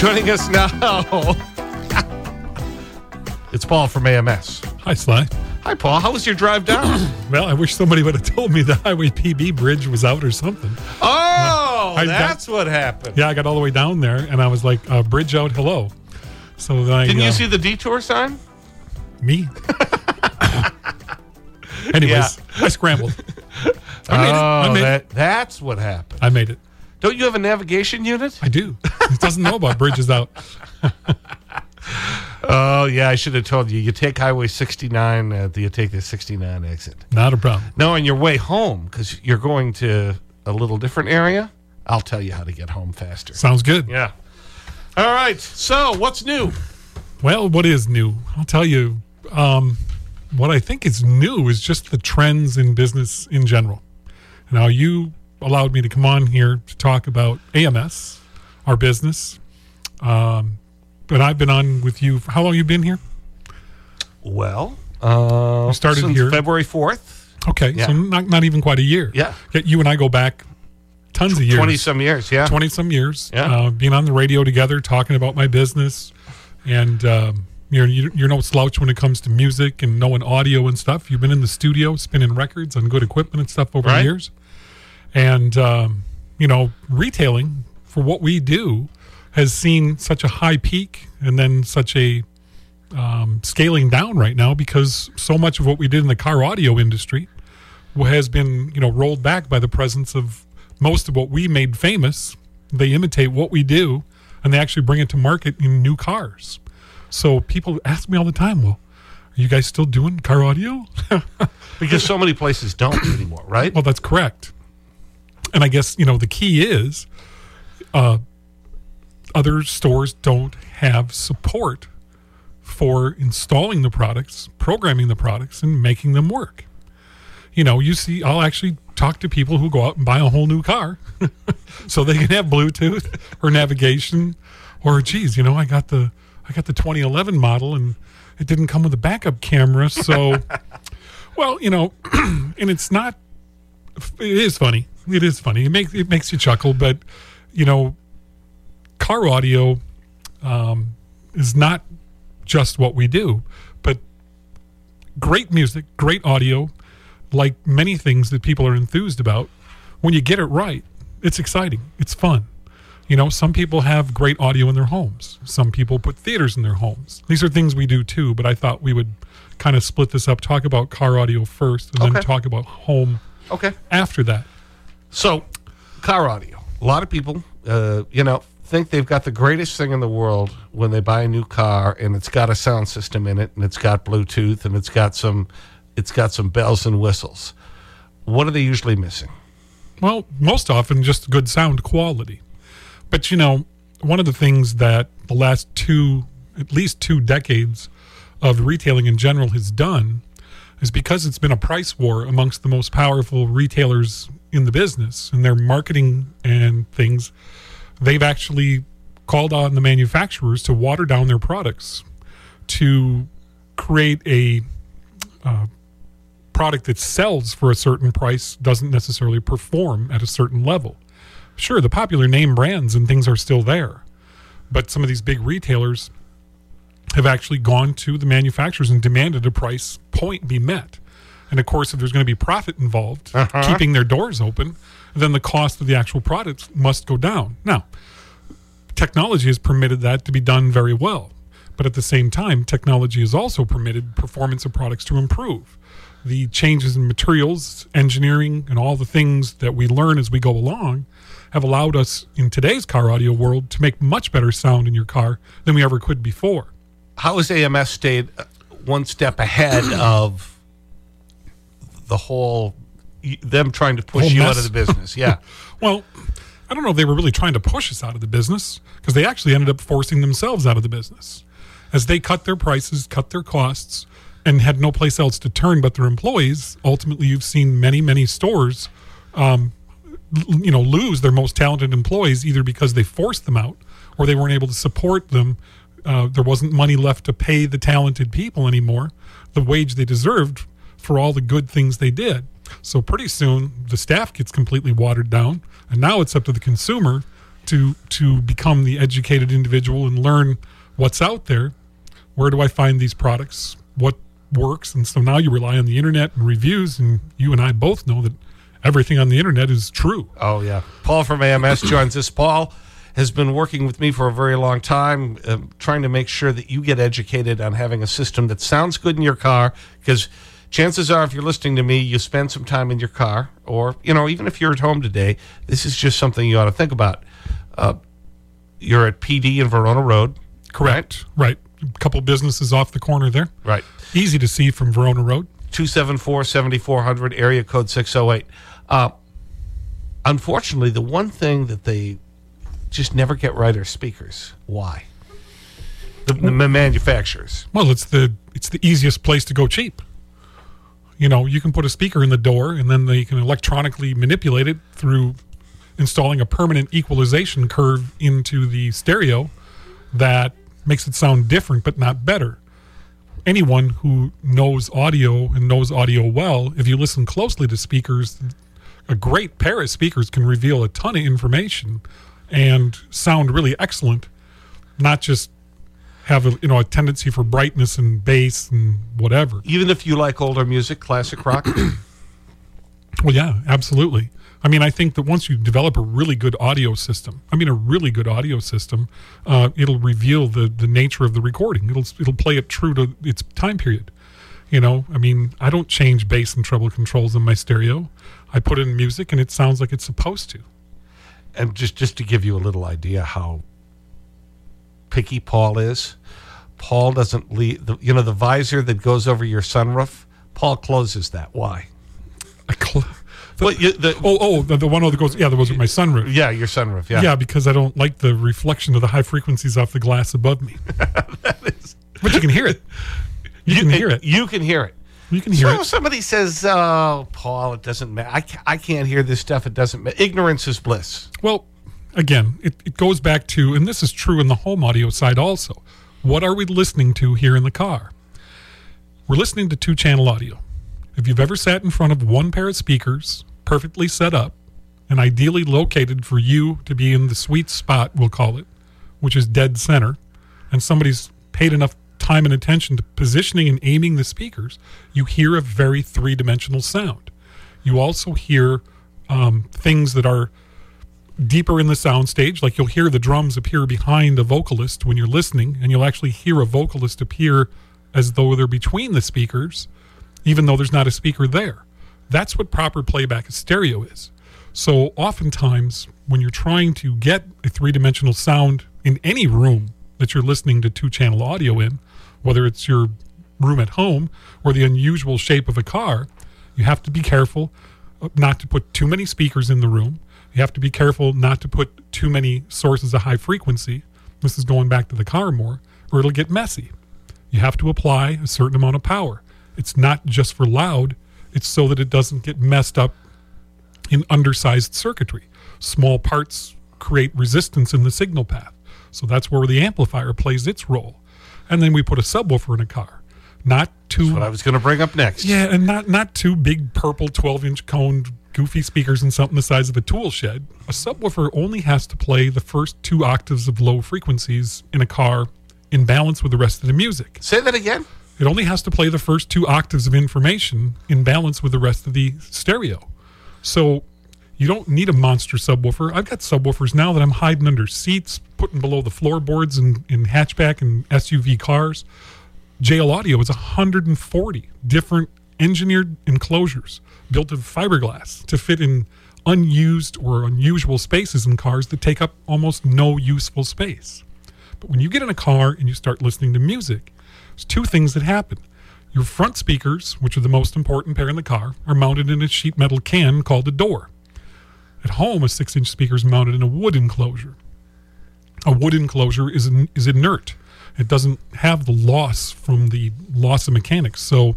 Joining us now, it's Paul from AMS. Hi, Sly. Hi, Paul. How was your drive down? Well, I wish somebody would have told me the Highway PB bridge was out or something. oh, I got- that's what happened. Yeah, I got all the way down there and I was like, uh, bridge out, hello. So then Didn't uh, you see the detour sign? Me? Anyways, Yeah. I scrambled. I made it. I Oh, made that, it. that's what happened. I made it. Don't you have a navigation unit? I do. It doesn't know about bridges out. Oh, yeah, I should have told you. You take Highway 69, uh, you take the 69 exit. Not a problem. Now, on your way home, because you're going to a little different area, I'll tell you how to get home faster. Sounds good. Yeah. All right. So, what's new? Well, what is new? I'll tell you. Um, what I think is new is just the trends in business in general. Now, you allowed me to come on here to talk about AMS, our business. Um, but I've been on with you. For, how long you been here? Well, uh, You started since here- February 4th. Okay, Yeah. so not not even quite a year. Yeah. Yet you and I go back tons of years. 20 some years, yeah. 20 some years. Yeah. Uh, being on the radio together, talking about my business, and um, you're you- you're no slouch when it comes to music and knowing audio and stuff. You've been in the studio spinning records on good equipment and stuff over Right. the years, and um, you know retailing for what we do has seen such a high peak and then such a um, scaling down right now because so much of what we did in the car audio industry has been you know rolled back by the presence of most of what we made famous. They imitate what we do and they actually bring it to market in new cars. So people ask me all the time well are you guys still doing car audio? Because so many places don't anymore, right? well that's correct and i guess you know the key is uh, other stores don't have support for installing the products programming the products and making them work. You know you see i'll actually talk to people who go out and buy a whole new car so they can have bluetooth or navigation or geez you know i got the i got the 2011 model and it didn't come with a backup camera so well you know and it's not it is funny it is funny. It makes it makes you chuckle but you know car audio um, is not just what we do but great music great audio like many things that people are enthused about when you get it right it's exciting it's fun. You know some people have great audio in their homes. Some people put theaters in their homes. These are things we do too but i thought we would kind of split this up talk about car audio first and then talk about home Okay. after that So, car audio. A lot of people, uh, you know, think they've got the greatest thing in the world when they buy a new car and it's got a sound system in it and it's got Bluetooth and it's got some, it's got some bells and whistles. What are they usually missing? Well, most often just good sound quality. But you know, one of the things that the last two, at least two decades of retailing in general has done is because it's been a price war amongst the most powerful retailers in the business and their marketing and things, they've actually called on the manufacturers to water down their products to create a uh, product that sells for a certain price doesn't necessarily perform at a certain level. Sure, the popular name brands and things are still there, but some of these big retailers have actually gone to the manufacturers and demanded a price point be met. And of course, if there's going to be profit involved, uh-huh. keeping their doors open, then the cost of the actual products must go down. Now, technology has permitted that to be done very well. But at the same time, technology has also permitted performance of products to improve. The changes in materials, engineering, and all the things that we learn as we go along have allowed us in today's car audio world to make much better sound in your car than we ever could before. How has AMS stayed uh, one step ahead of the whole, them trying to push you out of the business? Yeah. Well, I don't know if they were really trying to push us out of the business because they actually ended up forcing themselves out of the business as they cut their prices, cut their costs, and had no place else to turn but their employees. Ultimately, you've seen many, many stores, um, you know, lose their most talented employees either because they forced them out or they weren't able to support them. Uh, there wasn't money left to pay the talented people anymore the wage they deserved for all the good things they did. So pretty soon the staff gets completely watered down, and now it's up to the consumer to to become the educated individual and learn what's out there. Where do I find these products? What works? And so now you rely on the internet and reviews, and you and I both know that everything on the internet is true. Oh, yeah. Paul from AMS joins us. Paul has been working with me for a very long time, uh, trying to make sure that you get educated on having a system that sounds good in your car. Because chances are, if you're listening to me, you spend some time in your car, or, you know, even if you're at home today, this is just something you ought to think about. Uh, you're at PD in Verona Road. Correct. Right. A couple businesses off the corner there. Right. Easy to see from Verona Road. 274 7400, area code 608. Uh, unfortunately, the one thing that they just never get right are speakers. Why? The, the manufacturers. Well, it's the it's the easiest place to go cheap. You know, you can put a speaker in the door, and then they can electronically manipulate it through installing a permanent equalization curve into the stereo that makes it sound different but not better. Anyone who knows audio and knows audio well, if you listen closely to speakers, a great pair of speakers can reveal a ton of information and sound really excellent, not just have a, you know a tendency for brightness and bass and whatever. Even if you like older music, classic rock. well, yeah, absolutely. I mean, I think that once you develop a really good audio system, I mean, a really good audio system, uh, it'll reveal the the nature of the recording. It'll it'll play it true to its time period. You know, I mean, I don't change bass and treble controls in my stereo. I put in music and it sounds like it's supposed to. And just just to give you a little idea how picky Paul is, Paul doesn't leave. The, you know, the visor that goes over your sunroof. Paul closes that. Why? The, you, the, oh, oh, the, the one that goes, yeah, that was my sunroof. Yeah, your sunroof, yeah. Yeah, because I don't like the reflection of the high frequencies off the glass above me. but you can hear it. You, you can hear it. You can hear it. You can hear so it. somebody says, oh, Paul, it doesn't matter. I, I can't hear this stuff. It doesn't matter. Ignorance is bliss. Well, again, it, it goes back to, and this is true in the home audio side also. What are we listening to here in the car? We're listening to two channel audio. If you've ever sat in front of one pair of speakers, perfectly set up, and ideally located for you to be in the sweet spot, we'll call it, which is dead center, and somebody's paid enough time and attention to positioning and aiming the speakers, you hear a very three dimensional sound. You also hear um, things that are deeper in the sound stage, like you'll hear the drums appear behind a vocalist when you're listening, and you'll actually hear a vocalist appear as though they're between the speakers, even though there's not a speaker there. That's what proper playback of stereo is. So, oftentimes, when you're trying to get a three dimensional sound in any room that you're listening to two channel audio in, whether it's your room at home or the unusual shape of a car, you have to be careful not to put too many speakers in the room. You have to be careful not to put too many sources of high frequency. This is going back to the car more, or it'll get messy. You have to apply a certain amount of power. It's not just for loud, it's so that it doesn't get messed up in undersized circuitry. Small parts create resistance in the signal path. So that's where the amplifier plays its role and then we put a subwoofer in a car. Not two. That's what I was going to bring up next. Yeah, and not not two big purple 12 inch coned goofy speakers and something the size of a tool shed. A subwoofer only has to play the first two octaves of low frequencies in a car in balance with the rest of the music. Say that again. It only has to play the first two octaves of information in balance with the rest of the stereo. So you don't need a monster subwoofer. I've got subwoofers now that I'm hiding under seats, putting below the floorboards in, in hatchback and SUV cars. JL Audio is 140 different engineered enclosures built of fiberglass to fit in unused or unusual spaces in cars that take up almost no useful space. But when you get in a car and you start listening to music, there's two things that happen. Your front speakers, which are the most important pair in the car, are mounted in a sheet metal can called a door. At home, a six inch speaker is mounted in a wood enclosure. A wood enclosure is, is inert. It doesn't have the loss from the loss of mechanics. So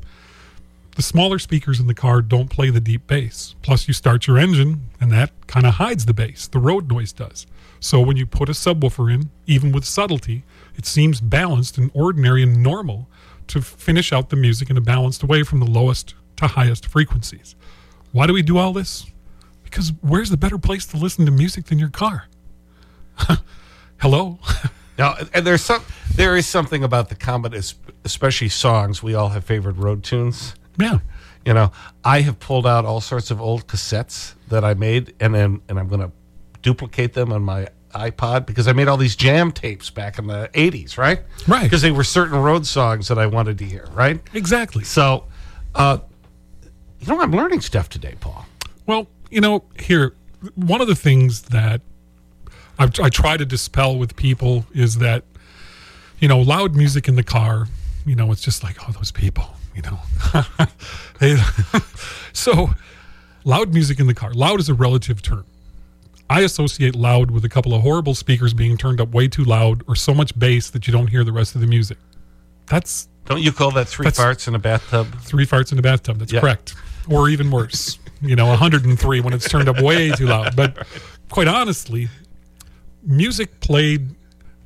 the smaller speakers in the car don't play the deep bass. Plus, you start your engine, and that kind of hides the bass. The road noise does. So when you put a subwoofer in, even with subtlety, it seems balanced and ordinary and normal to finish out the music in a balanced way from the lowest to highest frequencies. Why do we do all this? Because where's the better place to listen to music than your car? hello. Now, and there's some, there is something about the common, especially songs. We all have favorite road tunes. yeah. You know, I have pulled out all sorts of old cassettes that I made, and then and I'm going to duplicate them on my iPod because I made all these jam tapes back in the 80s, right? Right. Because they were certain road songs that I wanted to hear, right? Exactly. So, uh, you know, I'm learning stuff today, Paul. Well, you know, here, one of the things that I, I try to dispel with people is that, you know, loud music in the car, you know, it's just like, oh, those people, you know. they, so, loud music in the car. Loud is a relative term. I associate loud with a couple of horrible speakers being turned up way too loud or so much bass that you don't hear the rest of the music. That's Don't you call that three farts in a bathtub? three farts in a bathtub. That's Yeah. correct. Or even worse, you know, 103 when it's turned up way too loud. But quite honestly, music played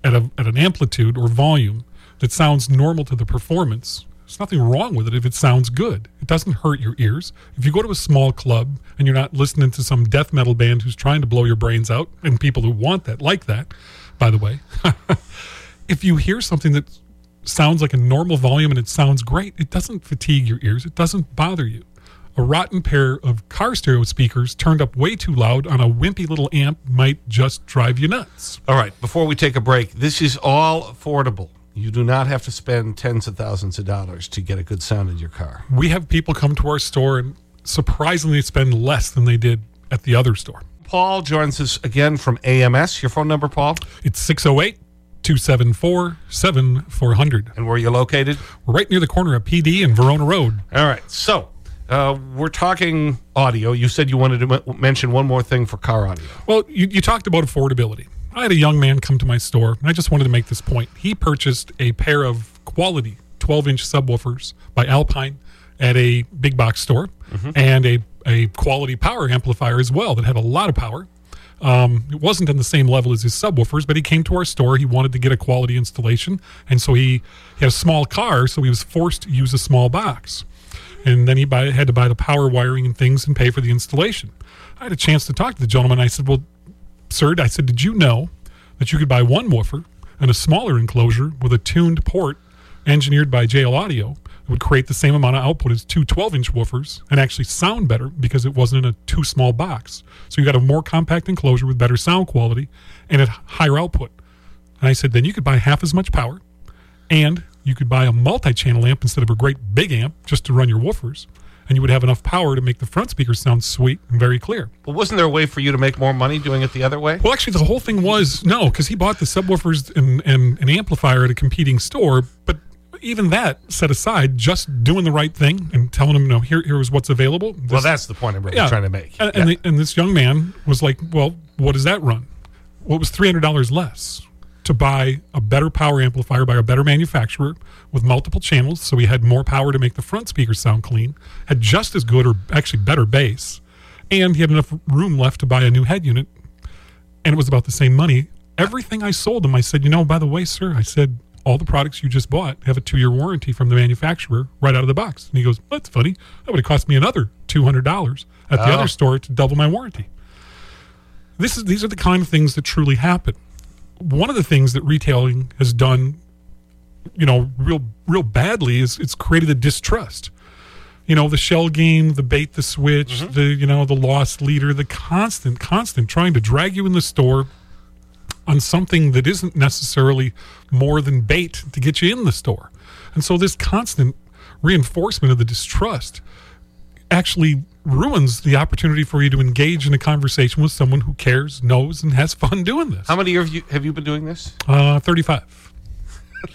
at, a, at an amplitude or volume that sounds normal to the performance, there's nothing wrong with it if it sounds good. It doesn't hurt your ears. If you go to a small club and you're not listening to some death metal band who's trying to blow your brains out, and people who want that like that, by the way, if you hear something that sounds like a normal volume and it sounds great, it doesn't fatigue your ears. It doesn't bother you. A rotten pair of car stereo speakers turned up way too loud on a wimpy little amp might just drive you nuts. All right, before we take a break, this is all affordable. You do not have to spend tens of thousands of dollars to get a good sound in your car. We have people come to our store and surprisingly spend less than they did at the other store. Paul joins us again from AMS. Your phone number, Paul? It's 608 274 7400. And where are you located? We're right near the corner of PD and Verona Road. All right, so uh, we're talking audio. You said you wanted to mention one more thing for car audio. Well, you, you talked about affordability. I had a young man come to my store, and I just wanted to make this point. He purchased a pair of quality 12 inch subwoofers by Alpine at a big box store and a, a quality power amplifier as well that had a lot of power. Um, it wasn't on the same level as his subwoofers, but he came to our store. He wanted to get a quality installation. And so he, he had a small car, so he was forced to use a small box. And then he buy, had to buy the power wiring and things and pay for the installation. I had a chance to talk to the gentleman. I said, Well, sir, I said, did you know that you could buy one woofer and a smaller enclosure with a tuned port engineered by JL Audio would create the same amount of output as two 12 inch woofers and actually sound better because it wasn't in a too small box. So you got a more compact enclosure with better sound quality and at higher output. And I said, then you could buy half as much power and you could buy a multi channel amp instead of a great big amp just to run your woofers. And you would have enough power to make the front speakers sound sweet and very clear. Well, wasn't there a way for you to make more money doing it the other way? Well, actually, the whole thing was no, because he bought the subwoofers and, and an amplifier at a competing store. But even that set aside, just doing the right thing and telling him, no, here, here is what's available. Well, that's the point I'm really trying to make. And, Yeah. and, the, and this young man was like, well, what does that run? Well, was $300 less to buy a better power amplifier by a better manufacturer with multiple channels. So he had more power to make the front speakers sound clean, had just as good or actually better bass, and he had enough room left to buy a new head unit. And it was about the same money. Everything I sold him, I said, you know, by the way, sir, I said, all the products you just bought have a two year warranty from the manufacturer right out of the box. And he goes, That's funny. That would have cost me another $200 at the Oh. other store to double my warranty. This is, these are the kind of things that truly happen. One of the things that retailing has done, you know, real, real badly is it's created a distrust. You know, the shell game, the bait, the switch, mm-hmm. the, you know, the lost leader, the constant, constant trying to drag you in the store on something that isn't necessarily more than bait to get you in the store. And so this constant reinforcement of the distrust actually ruins the opportunity for you to engage in a conversation with someone who cares, knows, and has fun doing this. How many years have you, have you been doing this? Uh, 35.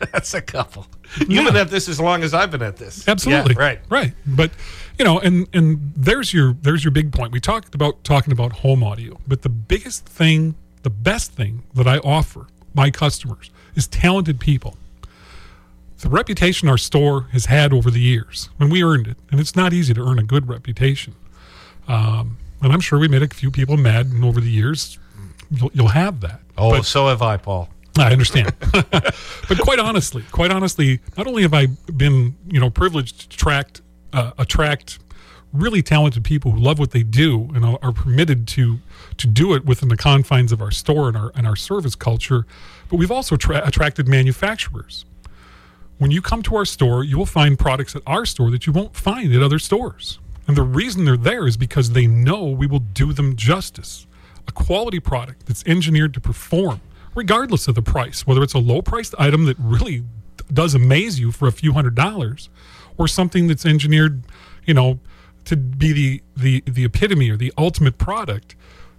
That's a couple. You've been at this as long as I've been at this. Absolutely. Yeah, right. Right. But you know, and and there's your there's your big point. We talked about talking about home audio, but the biggest thing, the best thing that I offer my customers is talented people. The reputation our store has had over the years, and we earned it, and it's not easy to earn a good reputation. Um, and I'm sure we made a few people mad, and over the years, you'll, you'll have that. Oh, But- so have I, Paul. I understand. but quite honestly, quite honestly, not only have I been, you know, privileged to attract, uh, attract really talented people who love what they do and are, permitted to to do it within the confines of our store and our and our service culture. But we've also tra- attracted manufacturers. When you come to our store, you will find products at our store that you won't find at other stores. And the reason they're there is because they know we will do them justice. A quality product that's engineered to perform, regardless of the price, whether it's a low priced item that really does amaze you for a few hundred dollars, or something that's engineered, you know, to be the, the, the epitome or the ultimate product.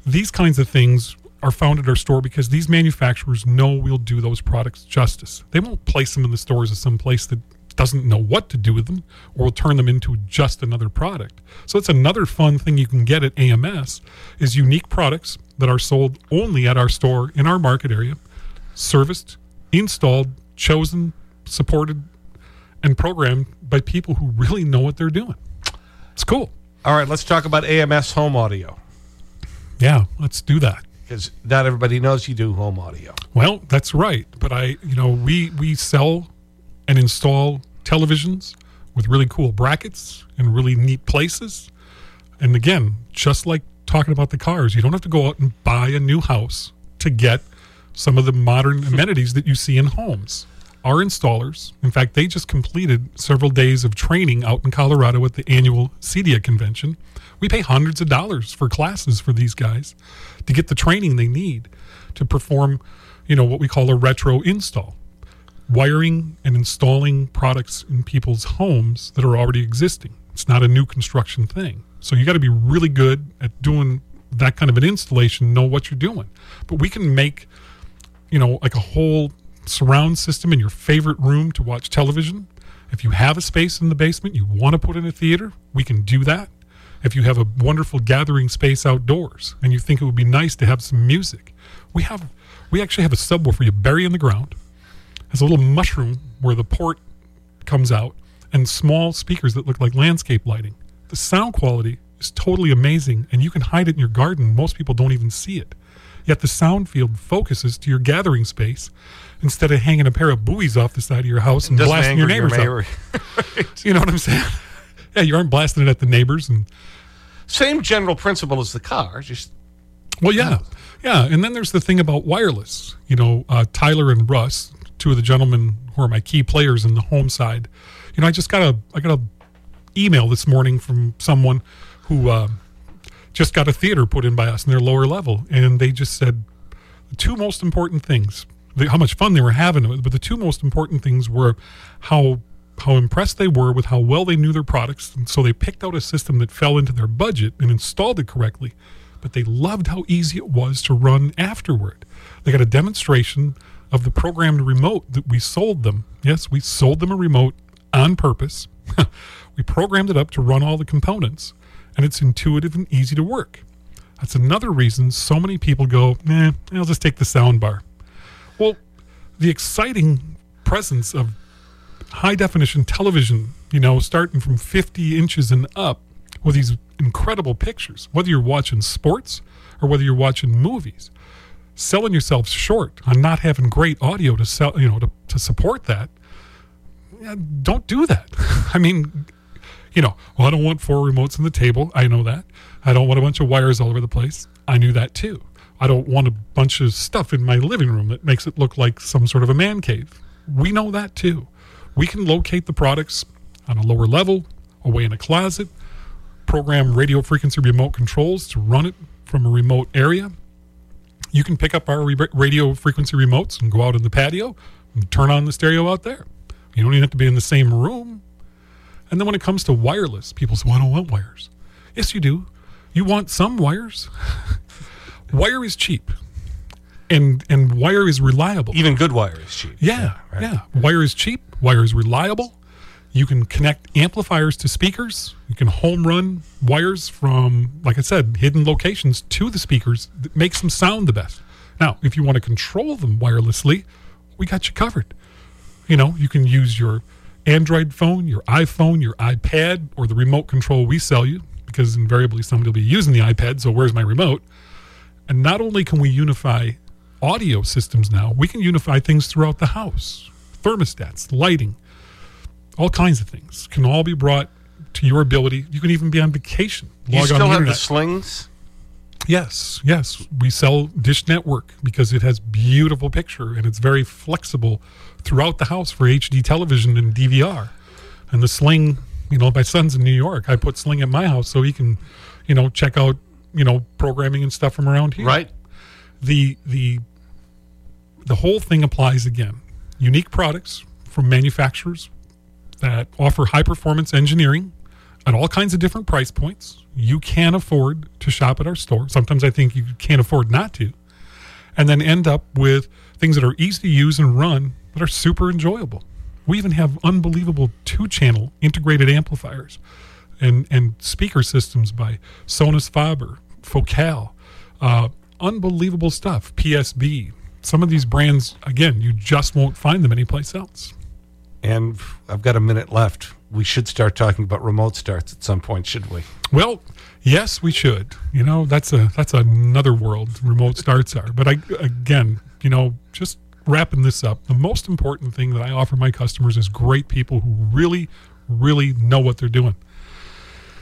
These kinds of things are found at our store because these manufacturers know we'll do those products justice. They won't place them in the stores as some place that doesn't know what to do with them or will turn them into just another product. So it's another fun thing you can get at AMS is unique products that are sold only at our store in our market area, serviced, installed, chosen, supported and programmed by people who really know what they're doing. It's cool. All right, let's talk about AMS home audio Yeah, let's do that. because not everybody knows you do home audio. Well, that's right. But I, you know, we we sell and install televisions with really cool brackets and really neat places. And again, just like talking about the cars, you don't have to go out and buy a new house to get some of the modern amenities that you see in homes. Our installers, in fact, they just completed several days of training out in Colorado at the annual CEDIA convention. We pay hundreds of dollars for classes for these guys to get the training they need to perform, you know, what we call a retro install wiring and installing products in people's homes that are already existing. It's not a new construction thing. So you got to be really good at doing that kind of an installation, know what you're doing. But we can make, you know, like a whole surround system in your favorite room to watch television. If you have a space in the basement you want to put in a theater, we can do that. If you have a wonderful gathering space outdoors and you think it would be nice to have some music, we have we actually have a subwoofer you bury in the ground has a little mushroom where the port comes out and small speakers that look like landscape lighting. The sound quality is totally amazing and you can hide it in your garden. Most people don't even see it. Yet the sound field focuses to your gathering space instead of hanging a pair of buoys off the side of your house and blasting your neighbors neighbor. out. You know what I'm saying? yeah, you aren't blasting it at the neighbors and Same general principle as the car, just Well, yeah, yeah, and then there's the thing about wireless. You know, uh, Tyler and Russ, two of the gentlemen who are my key players in the home side. You know, I just got a I got a email this morning from someone who uh, just got a theater put in by us in their lower level, and they just said the two most important things. The, how much fun they were having but the two most important things were how how impressed they were with how well they knew their products, and so they picked out a system that fell into their budget and installed it correctly. But they loved how easy it was to run afterward. They got a demonstration of the programmed remote that we sold them. Yes, we sold them a remote on purpose. we programmed it up to run all the components, and it's intuitive and easy to work. That's another reason so many people go, eh, I'll just take the sound bar. Well, the exciting presence of high definition television, you know, starting from 50 inches and up with these incredible pictures, whether you're watching sports or whether you're watching movies, selling yourself short on not having great audio to sell, you know, to, to support that. Don't do that. I mean, you know, well, I don't want four remotes on the table. I know that. I don't want a bunch of wires all over the place. I knew that too. I don't want a bunch of stuff in my living room that makes it look like some sort of a man cave. We know that too. We can locate the products on a lower level, away in a closet, program radio frequency remote controls to run it from a remote area. You can pick up our re- radio frequency remotes and go out in the patio and turn on the stereo out there. You don't even have to be in the same room. And then when it comes to wireless, people say, well, I don't want wires. Yes, you do. You want some wires. wire is cheap. And and wire is reliable. even good wire is cheap. Yeah, yeah. Wire is cheap. Wire is reliable. You can connect amplifiers to speakers. You can home run wires from, like I said, hidden locations to the speakers that makes them sound the best. Now, if you want to control them wirelessly, we got you covered. You know, you can use your Android phone, your iPhone, your iPad, or the remote control we sell you, because invariably somebody will be using the iPad, so where's my remote? And not only can we unify audio systems now, we can unify things throughout the house thermostats, lighting, all kinds of things can all be brought to your ability. You can even be on vacation. You Log still on the have the slings? Yes, yes. We sell Dish Network because it has beautiful picture and it's very flexible throughout the house for HD television and DVR. And the Sling, you know, my son's in New York. I put Sling at my house so he can, you know, check out, you know, programming and stuff from around here. Right. The the the whole thing applies again. Unique products from manufacturers that offer high performance engineering at all kinds of different price points. You can afford to shop at our store. Sometimes I think you can't afford not to. And then end up with things that are easy to use and run that are super enjoyable. We even have unbelievable two channel integrated amplifiers and, and speaker systems by Sonus Faber, Focal. Uh, unbelievable stuff. PSB. Some of these brands, again, you just won't find them anyplace else. And I've got a minute left. We should start talking about remote starts at some point, should we? Well, yes, we should. You know, that's a that's another world. Remote starts are, but I again, you know, just wrapping this up. The most important thing that I offer my customers is great people who really, really know what they're doing.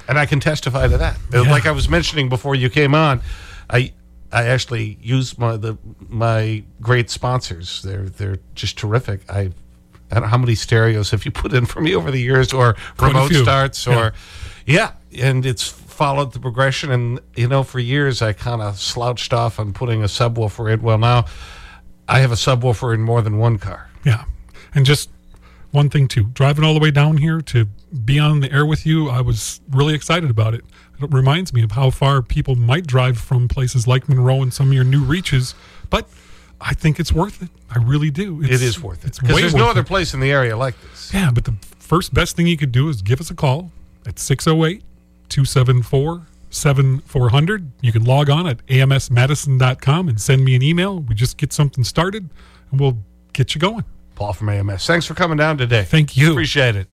And I can testify to that. Uh, Yeah. Like I was mentioning before you came on, I I actually use my the my great sponsors. They're they're just terrific. I I don't know how many stereos have you put in for me over the years, or Quite remote starts, or yeah. and it's followed the progression. And you know, for years I kind of slouched off on putting a subwoofer in. Well, now I have a subwoofer in more than one car. Yeah. And just one thing too, driving all the way down here to be on the air with you, I was really excited about it. It reminds me of how far people might drive from places like Monroe and some of your new reaches, but I think it's worth it. I really do. It's, It is worth it because there's no other it. place in the area like this. Yeah, but the first best thing you could do is give us a call at 608 274 7400. You can log on at amsmadison.com and send me an email. We just get something started and we'll get you going. Paul from AMS. Thanks for coming down today. Thank you. Appreciate it.